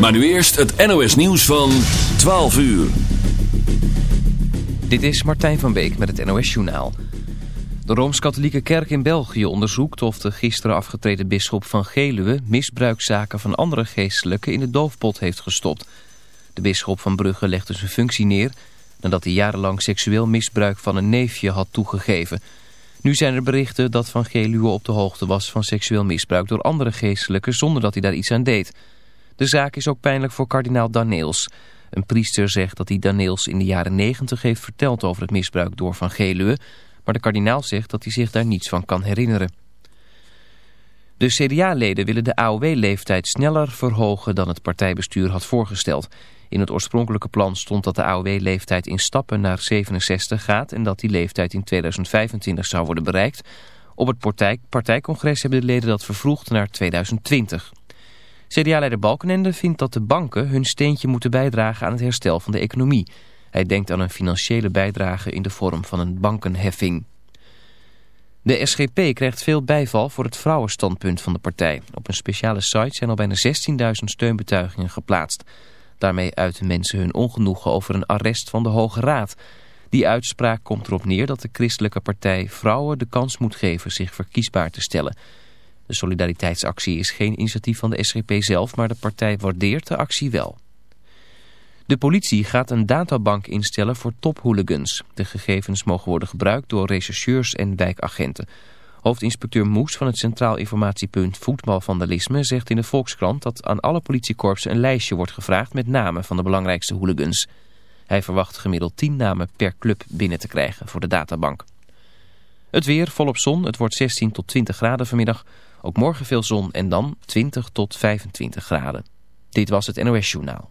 Maar nu eerst het NOS nieuws van 12 uur. Dit is Martijn van Beek met het NOS Journaal. De Rooms-Katholieke Kerk in België onderzoekt of de gisteren afgetreden bisschop van Geluwe... misbruikzaken van andere geestelijken in de doofpot heeft gestopt. De bisschop van Brugge legde zijn functie neer... nadat hij jarenlang seksueel misbruik van een neefje had toegegeven... Nu zijn er berichten dat Van Geluwe op de hoogte was van seksueel misbruik door andere geestelijken zonder dat hij daar iets aan deed. De zaak is ook pijnlijk voor kardinaal Daneels. Een priester zegt dat hij Daneels in de jaren negentig heeft verteld over het misbruik door Van Geluwe, maar de kardinaal zegt dat hij zich daar niets van kan herinneren. De CDA-leden willen de AOW-leeftijd sneller verhogen dan het partijbestuur had voorgesteld. In het oorspronkelijke plan stond dat de AOW-leeftijd in stappen naar 67 gaat en dat die leeftijd in 2025 zou worden bereikt. Op het partij partijcongres hebben de leden dat vervroegd naar 2020. CDA-leider Balkenende vindt dat de banken hun steentje moeten bijdragen aan het herstel van de economie. Hij denkt aan een financiële bijdrage in de vorm van een bankenheffing. De SGP krijgt veel bijval voor het vrouwenstandpunt van de partij. Op een speciale site zijn al bijna 16.000 steunbetuigingen geplaatst. Daarmee uiten mensen hun ongenoegen over een arrest van de Hoge Raad. Die uitspraak komt erop neer dat de christelijke partij vrouwen de kans moet geven zich verkiesbaar te stellen. De solidariteitsactie is geen initiatief van de SGP zelf, maar de partij waardeert de actie wel. De politie gaat een databank instellen voor tophooligans. De gegevens mogen worden gebruikt door rechercheurs en wijkagenten. Hoofdinspecteur Moes van het Centraal Informatiepunt Voetbalvandalisme zegt in de Volkskrant dat aan alle politiekorpsen een lijstje wordt gevraagd met namen van de belangrijkste hooligans. Hij verwacht gemiddeld 10 namen per club binnen te krijgen voor de databank. Het weer volop zon, het wordt 16 tot 20 graden vanmiddag. Ook morgen veel zon en dan 20 tot 25 graden. Dit was het NOS Journaal.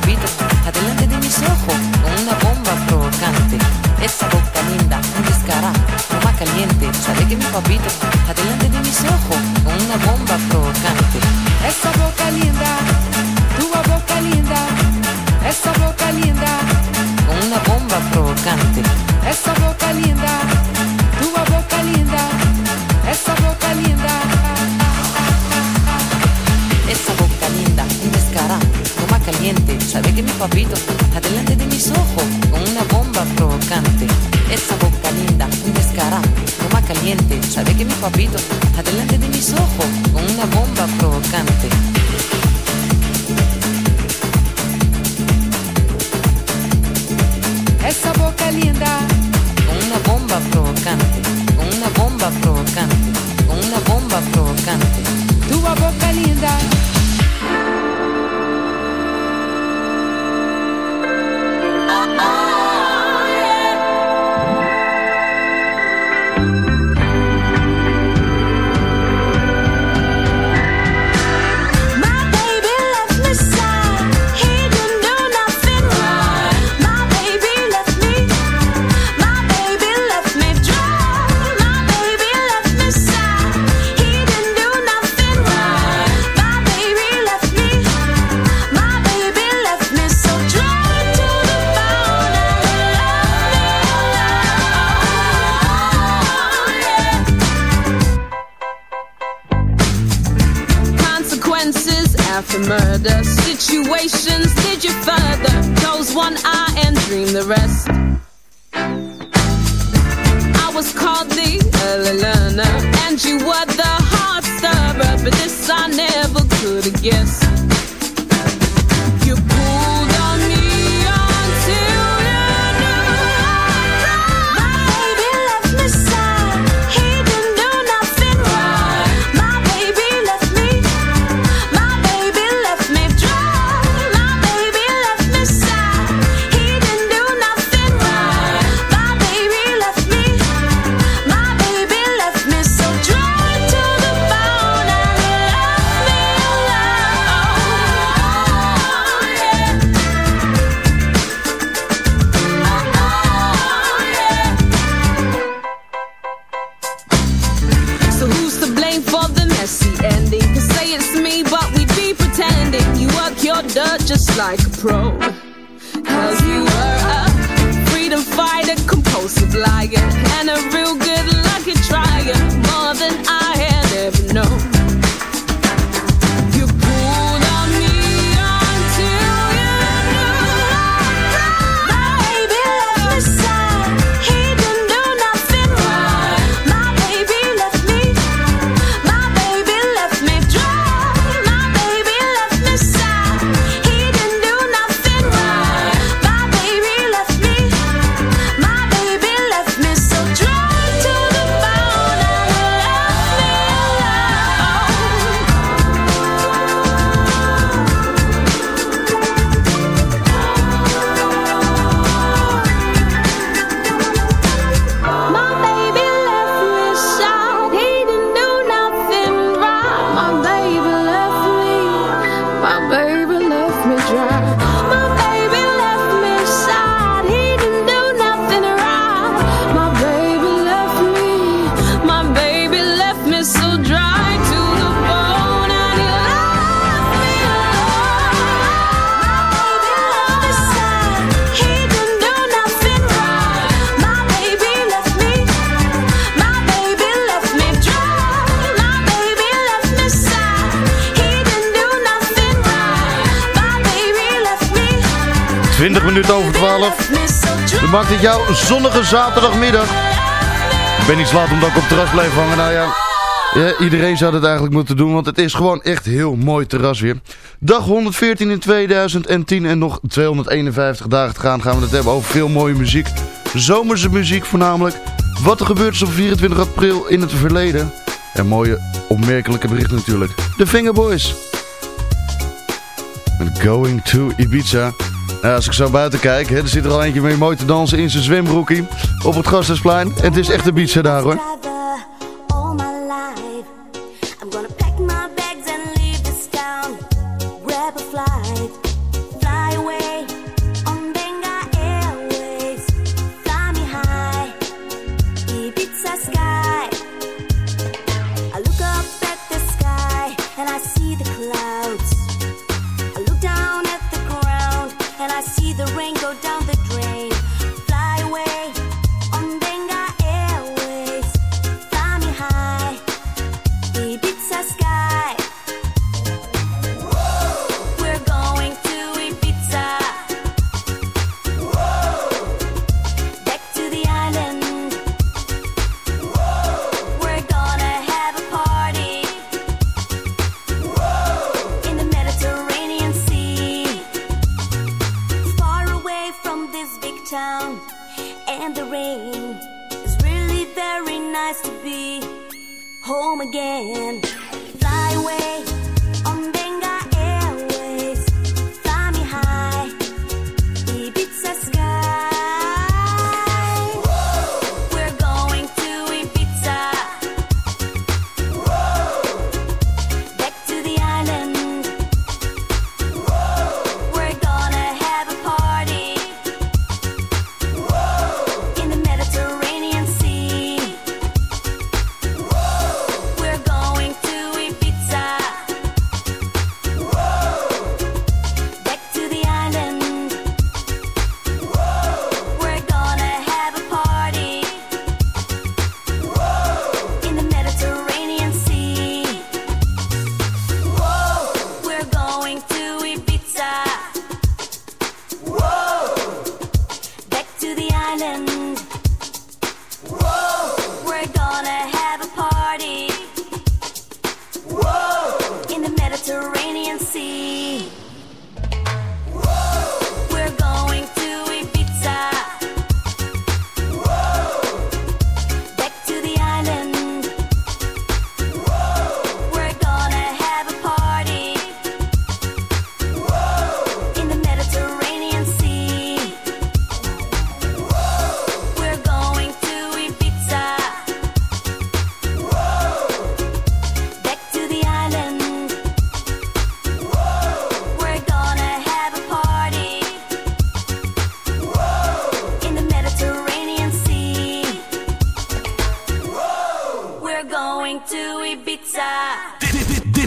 papito, adelante de mis ojos, con una bomba provocante. Esa boca linda, un descarado, más caliente, sabe que mi papito, adelante de mis ojos. I was called the early learner, and you were the hard but this I never could have guessed. Minuten over 12. Dan maakt het jouw zonnige zaterdagmiddag. Ik ben niet laat omdat ik op terras blijf hangen. Nou ja, ja, iedereen zou dat eigenlijk moeten doen, want het is gewoon echt heel mooi terras weer. Dag 114 in 2010 en nog 251 dagen te gaan gaan we het hebben over veel mooie muziek. Zomerse muziek voornamelijk. Wat er gebeurd is op 24 april in het verleden. En mooie opmerkelijke berichten natuurlijk. De Fingerboys. En Going to Ibiza. Nou, als ik zo buiten kijk, hè, er zit er al eentje mee mooi te dansen in zijn zwembroekie op het Gasthuisplein. En het is echt Ibiza daar hoor.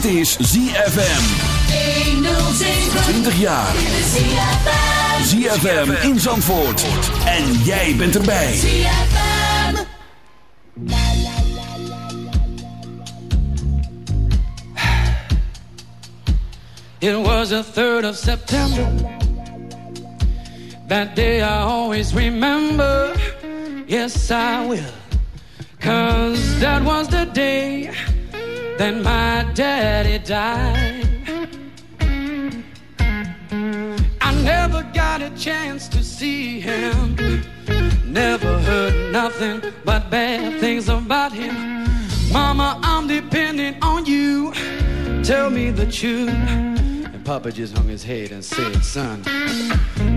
Is ZFM. 20 jaar. ZFM in Zandvoort. En jij bent erbij. It was the 3rd of September. That day I always remember. Yes, I will. Cause that was the day that my daddy died. I never got a chance to see him. Never heard nothing but bad things about him. Mama, I'm depending on you. Tell me the truth. And Papa just hung his head and said, Son,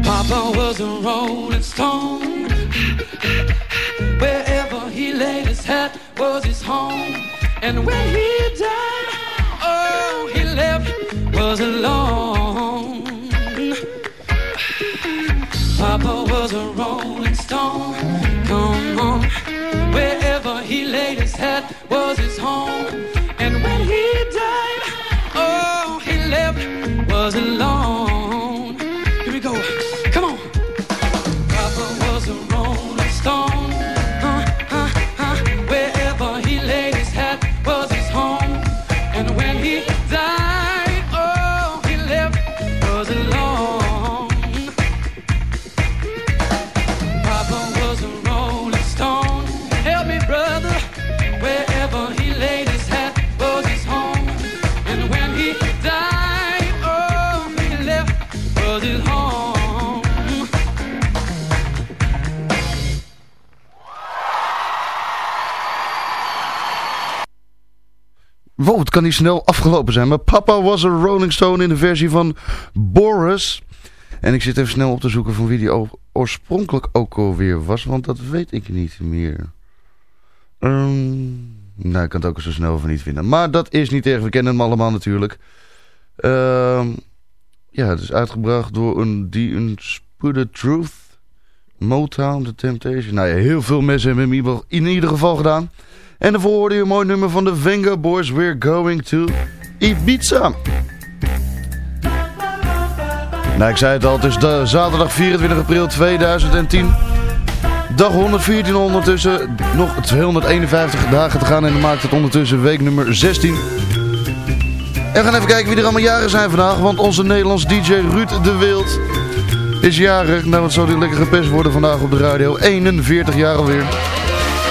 Papa was a rolling stone. Wherever he laid his hat was his home. And when he died, oh, he left was alone. Papa was a rolling stone. Come on. Wherever he laid his hat was his home. And when het kan niet snel afgelopen zijn. Maar Papa was a Rolling Stone in de versie van Boris. En ik zit even snel op te zoeken van wie die oorspronkelijk ook alweer was. Want dat weet ik niet meer. Ehm, nou, ik kan het ook zo snel van niet vinden. Maar dat is niet erg. We kennen hem allemaal natuurlijk. Ehm, ja, het is uitgebracht door een The Unspudded Truth. Motown, The Temptation. Nou ja, heel veel mensen hebben hem in ieder geval gedaan. En daarvoor hoorde je een mooi nummer van de Venga Boys. We're going to Ibiza. Nou, ik zei het al, het is de zaterdag 24 april 2010. Dag 114 ondertussen. Nog 251 dagen te gaan en dan maakt het ondertussen week nummer 16. En we gaan even kijken wie er allemaal jaren zijn vandaag. Want onze Nederlands DJ Ruud de Wild is jarig. Nou, wat zou die lekker gepest worden vandaag op de radio. 41 jaar alweer.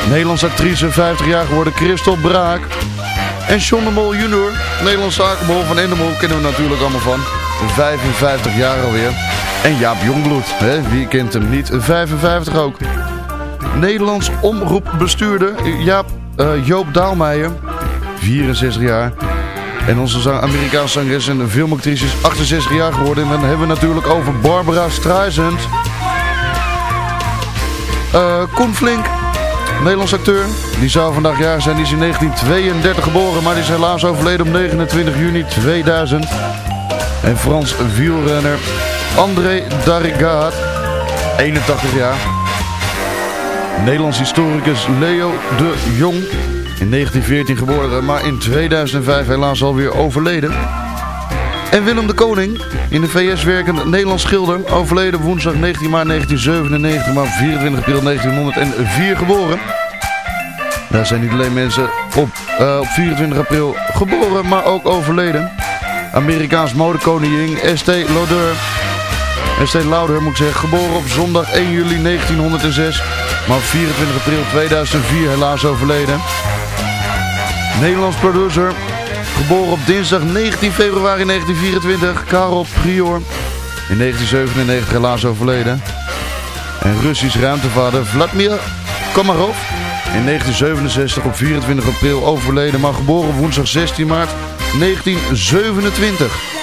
Nederlandse actrice, 50 jaar geworden, Christel Braak. En John de Mol junior, Nederlandse zakenbol van Endemol, kennen we natuurlijk allemaal van. 55 jaar alweer. En Jaap Jongbloed, hè? wie kent hem niet, 55 ook. Nederlands omroepbestuurder, Jaap, eh, Joop Daalmeijer, 64 jaar. En onze Amerikaanse zangeres en filmactrice is 68 jaar geworden. En dan hebben we natuurlijk over Barbara Streisand. Eh Koen Flink, Nederlands acteur. Die zou vandaag jarig zijn. Die is in 1932 geboren, maar die is helaas overleden op 29 juni 2000. En Frans wielrenner André Darrigaat, 81 jaar. Nederlands historicus Leo de Jong, in 1914 geboren, maar in 2005 helaas alweer overleden. En Willem de Koning, in de VS werkend Nederlands schilder, overleden woensdag 19 maart 1997, maar op 24 april 1904 geboren. Daar zijn niet alleen mensen op, eh, op 24 april geboren, maar ook overleden. Amerikaans modekoningin Estée Lauder. Estée Lauder moet ik zeggen, geboren op zondag 1 juli 1906, maar op 24 april 2004 helaas overleden. Nederlands producer, geboren op dinsdag 19 februari 1924, Karel Prior. In 1997 helaas overleden. En Russisch ruimtevader Vladimir Komarov. In 1967 op 24 april overleden, maar geboren op woensdag 16 maart 1927.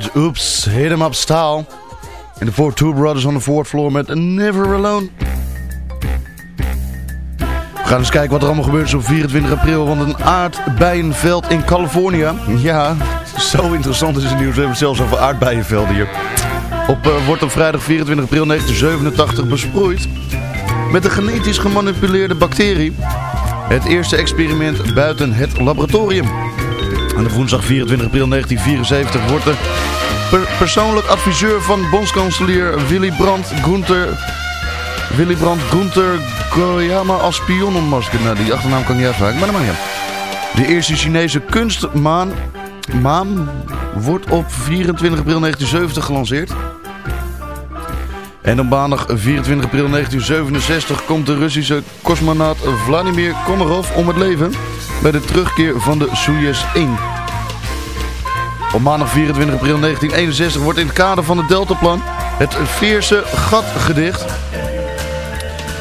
Oeps, Oops, Hit 'em Up Style. En de Four Two Brothers on the Fourth Floor met Never Alone. We gaan eens kijken wat er allemaal gebeurt is op 24 april. Want een aardbeienveld in Californië. Ja, zo interessant is het nieuws. We hebben het zelfs over aardbeienvelden hier. Op, eh, wordt op vrijdag 24 april 1987 besproeid met een genetisch gemanipuleerde bacterie. Het eerste experiment buiten het laboratorium. En op woensdag 24 april 1974 wordt de persoonlijk adviseur van bondskanselier Willy Brandt Gunther... Willy Brandt Gunther Goyama als spiononmasker. Nou, die achternaam kan ik niet uitmaken, maar dat mag niet. De eerste Chinese kunstmaan Maan wordt op 24 april 1970 gelanceerd. En op maandag 24 april 1967 komt de Russische cosmonaut Vladimir Komarov om het leven bij de terugkeer van de Soyuz 1. Op maandag 24 april 1961 wordt in het kader van het Deltaplan het Veerse gat gedicht.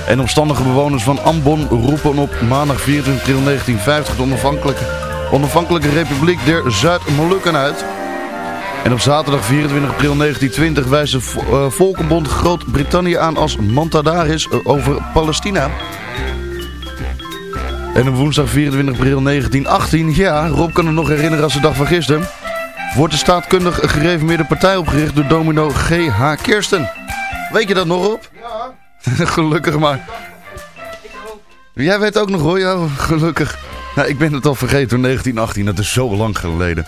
En omstandige bewoners van Ambon roepen op maandag 24 april 1950 de onafhankelijke, onafhankelijke Republiek der Zuid-Molukken uit. En op zaterdag 24 april 1920 wijst de Volkenbond Groot-Brittannië aan als Mantadaris eh, over Palestina. En op woensdag 24 april 1918, ja, Rob kan het nog herinneren als de dag van gisteren wordt de staatkundig gereformeerde partij opgericht door domino G.H. Kersten. Weet je dat nog, Rob? Ja. Gelukkig maar. Jij weet ook nog hoor, ja, gelukkig. Nou, ik ben het al vergeten toen 1918, dat is zo lang geleden.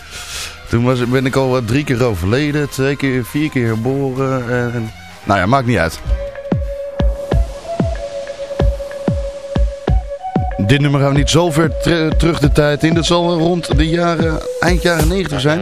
Toen was, ben ik al drie keer overleden, twee keer, vier keer geboren. En, nou ja, maakt niet uit. Dit nummer gaan we niet zo ver ter- terug de tijd in. Dat zal rond de jaren, eind jaren 90 zijn.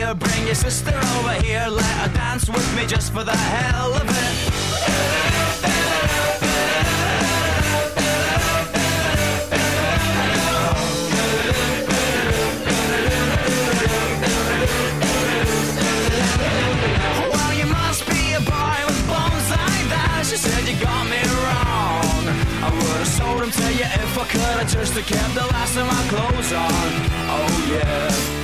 here, bring your sister over here, let her dance with me just for the hell of it. she said you got me wrong. I would've to you if I could kept the last of my clothes on. Oh yeah.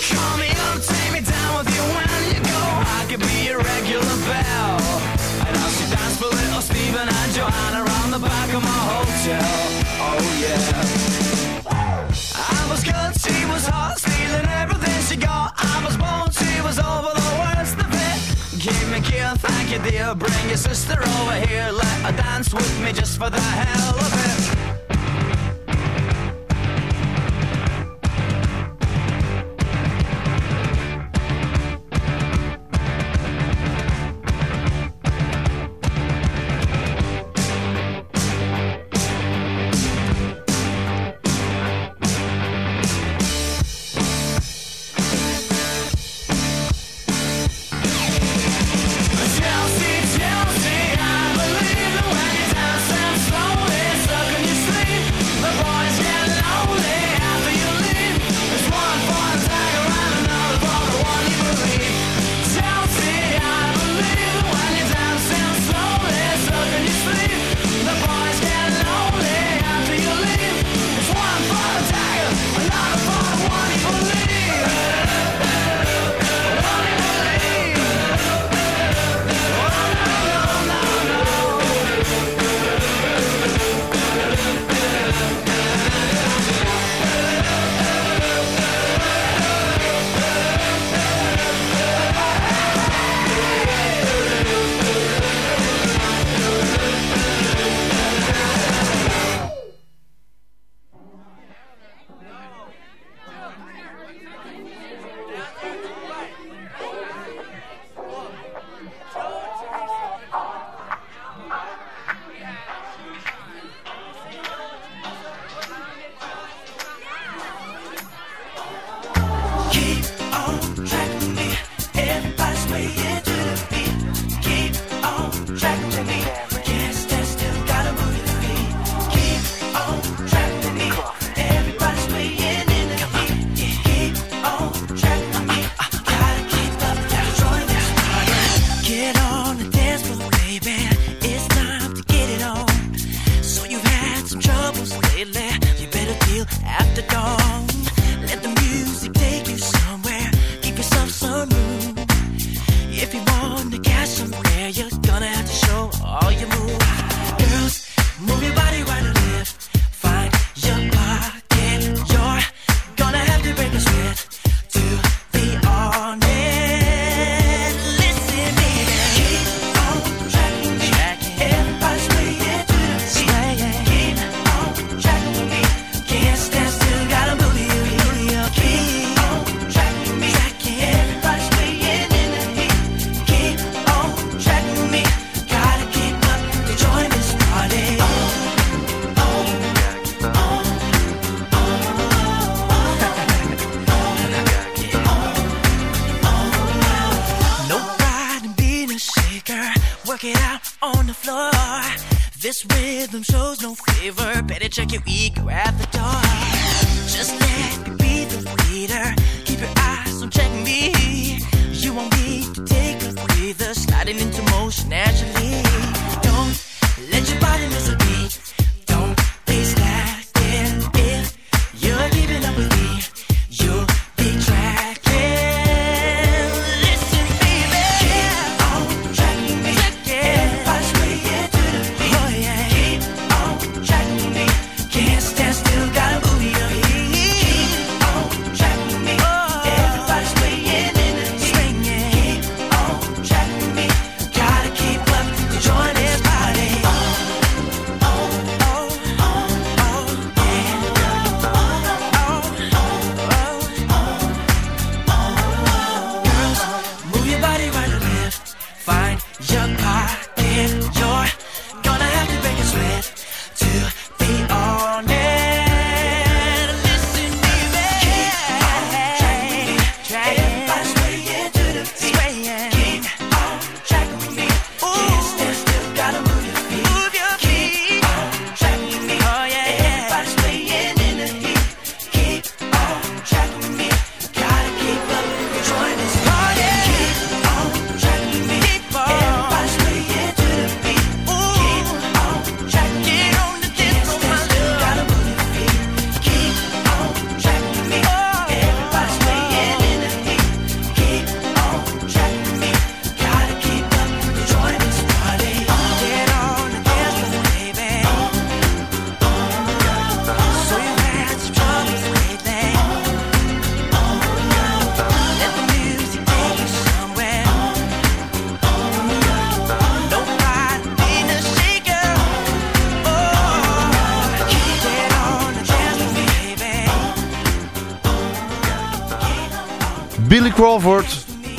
Call me up, take me down with you when you go. I could be a regular bell. I'd also little Steven and Joanna around the back of my hotel. Oh yeah. I was good, she was hot, stealing everything she got. I was born, she was over the worst of it. Give me gear, thank you dear. Bring your sister over here, let her dance with me just for the hell of it.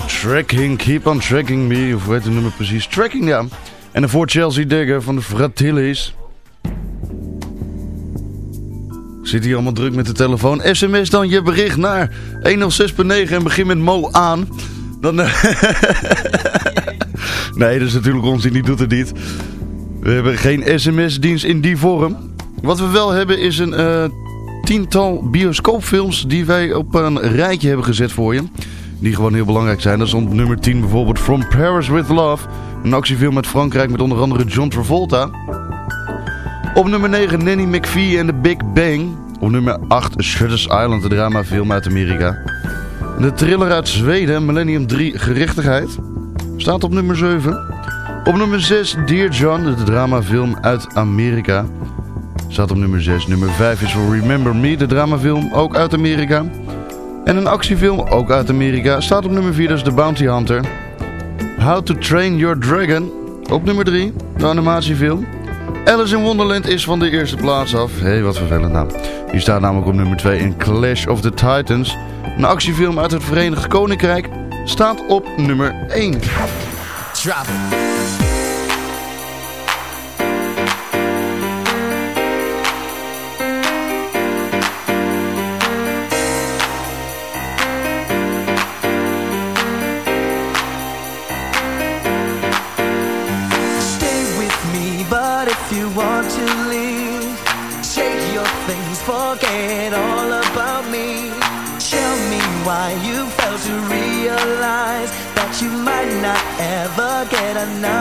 Tracking, keep on tracking me. Of hoe heet het nummer precies? Tracking, ja. En daarvoor Chelsea Digger van de Fratellis. Zit hier allemaal druk met de telefoon. SMS dan je bericht naar 106.9 en begin met Mo aan. Dan, eh, nee, dat is natuurlijk onzin, die doet het niet. We hebben geen sms-dienst in die vorm. Wat we wel hebben is een eh, tiental bioscoopfilms die wij op een rijtje hebben gezet voor je. Die gewoon heel belangrijk zijn. Dat is op nummer 10 bijvoorbeeld From Paris With Love. Een actiefilm uit Frankrijk met onder andere John Travolta. Op nummer 9 Nanny McPhee en The Big Bang. Op nummer 8 Shutter's Island, de dramafilm uit Amerika. De thriller uit Zweden, Millennium 3 Gerechtigheid. Staat op nummer 7. Op nummer 6 Dear John, de dramafilm uit Amerika. Staat op nummer 6. Nummer 5 is Remember Me, de dramafilm, ook uit Amerika. En een actiefilm, ook uit Amerika, staat op nummer 4, dat is The Bounty Hunter. How to Train Your Dragon, op nummer 3, de animatiefilm. Alice in Wonderland is van de eerste plaats af. Hé, hey, wat vervelend nou. Die staat namelijk op nummer 2 in Clash of the Titans. Een actiefilm uit het Verenigd Koninkrijk staat op nummer 1. Drop now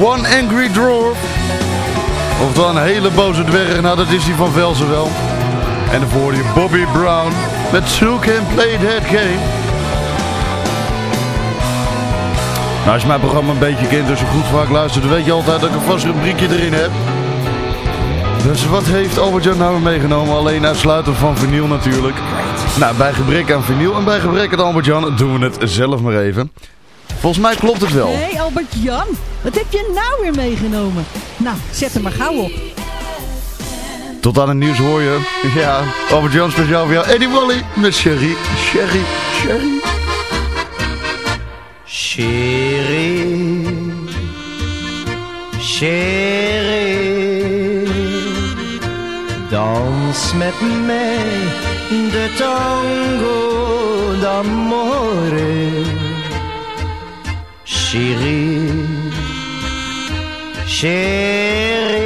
One Angry Dwarf. Oftewel een hele boze dwerg. Nou, dat is die van Velzen wel. En dan hoor je Bobby Brown met Who Can Play That Game. Nou, als je mijn programma een beetje kent en zo goed vaak luistert, dan weet je altijd dat ik een vast rubriekje erin heb. Dus wat heeft Albert-Jan nou meegenomen? Alleen uitsluitend van vinyl natuurlijk. Nou, bij gebrek aan vinyl en bij gebrek aan Albert-Jan doen we het zelf maar even. Volgens mij klopt het wel. Hé Albert-Jan, wat heb je nou weer meegenomen? Nou, zet hem maar gauw op. Tot aan het nieuws hoor je. Ja, Albert-Jan speciaal voor jou. Eddie Wally met Sherry. Sherry, Sherry. Chérie, chérie, dans met mij de tango d'amore. Chérie, chérie,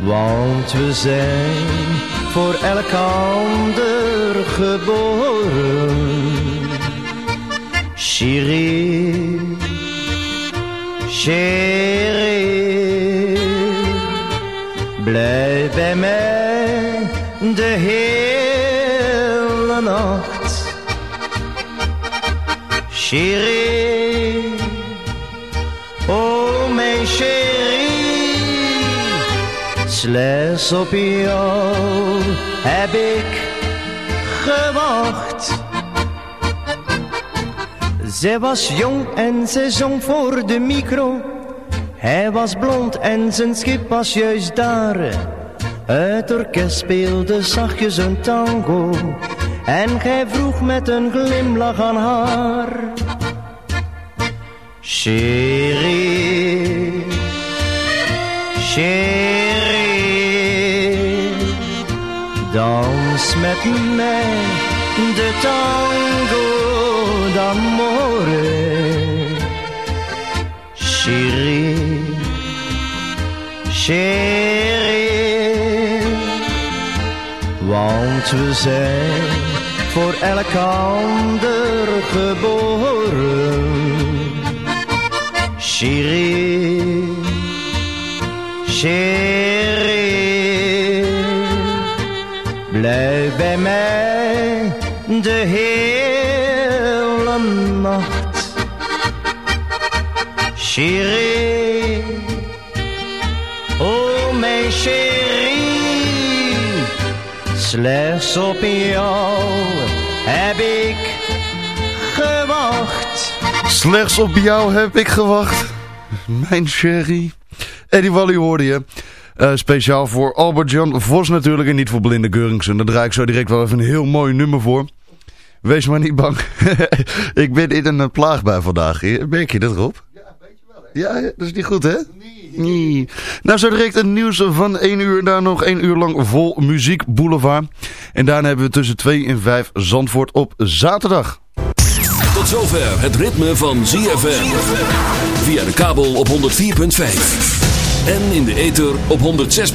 want we zijn voor elkander geboren. Chérie, chérie, blijf bij mij de hele nacht. Chérie, oh mijn chérie, slechts op jou heb ik gewacht. Zij was jong en ze zong voor de micro. Hij was blond en zijn schip was juist daar. Het orkest speelde zachtjes een tango. En gij vroeg met een glimlach aan haar. Chérie, chérie, dans met mij de tango d'amore. Chérie, chérie, want we zijn voor elkander geboren. Chérie, chérie, blijf bij mij de hele nacht. Chérie, slechts op jou heb ik gewacht. Slechts op jou heb ik gewacht. Mijn Sherry. Eddie Wally hoorde je. Eh, speciaal voor Albert-Jan Vos natuurlijk en niet voor Blinde Geuringsen. Daar draai ik zo direct wel even een heel mooi nummer voor. Wees maar niet bang. ik ben in een plaag bij vandaag. Merk je dat, Rob? Ja, dat is niet goed, hè? Nee. Nou, zo direct het nieuws van 1 uur. Daar nog 1 uur lang vol muziek boulevard. En daarna hebben we tussen 2 en 5 Zandvoort op zaterdag. Tot zover het ritme van ZFM. Via de kabel op 104.5. En in de ether op 106.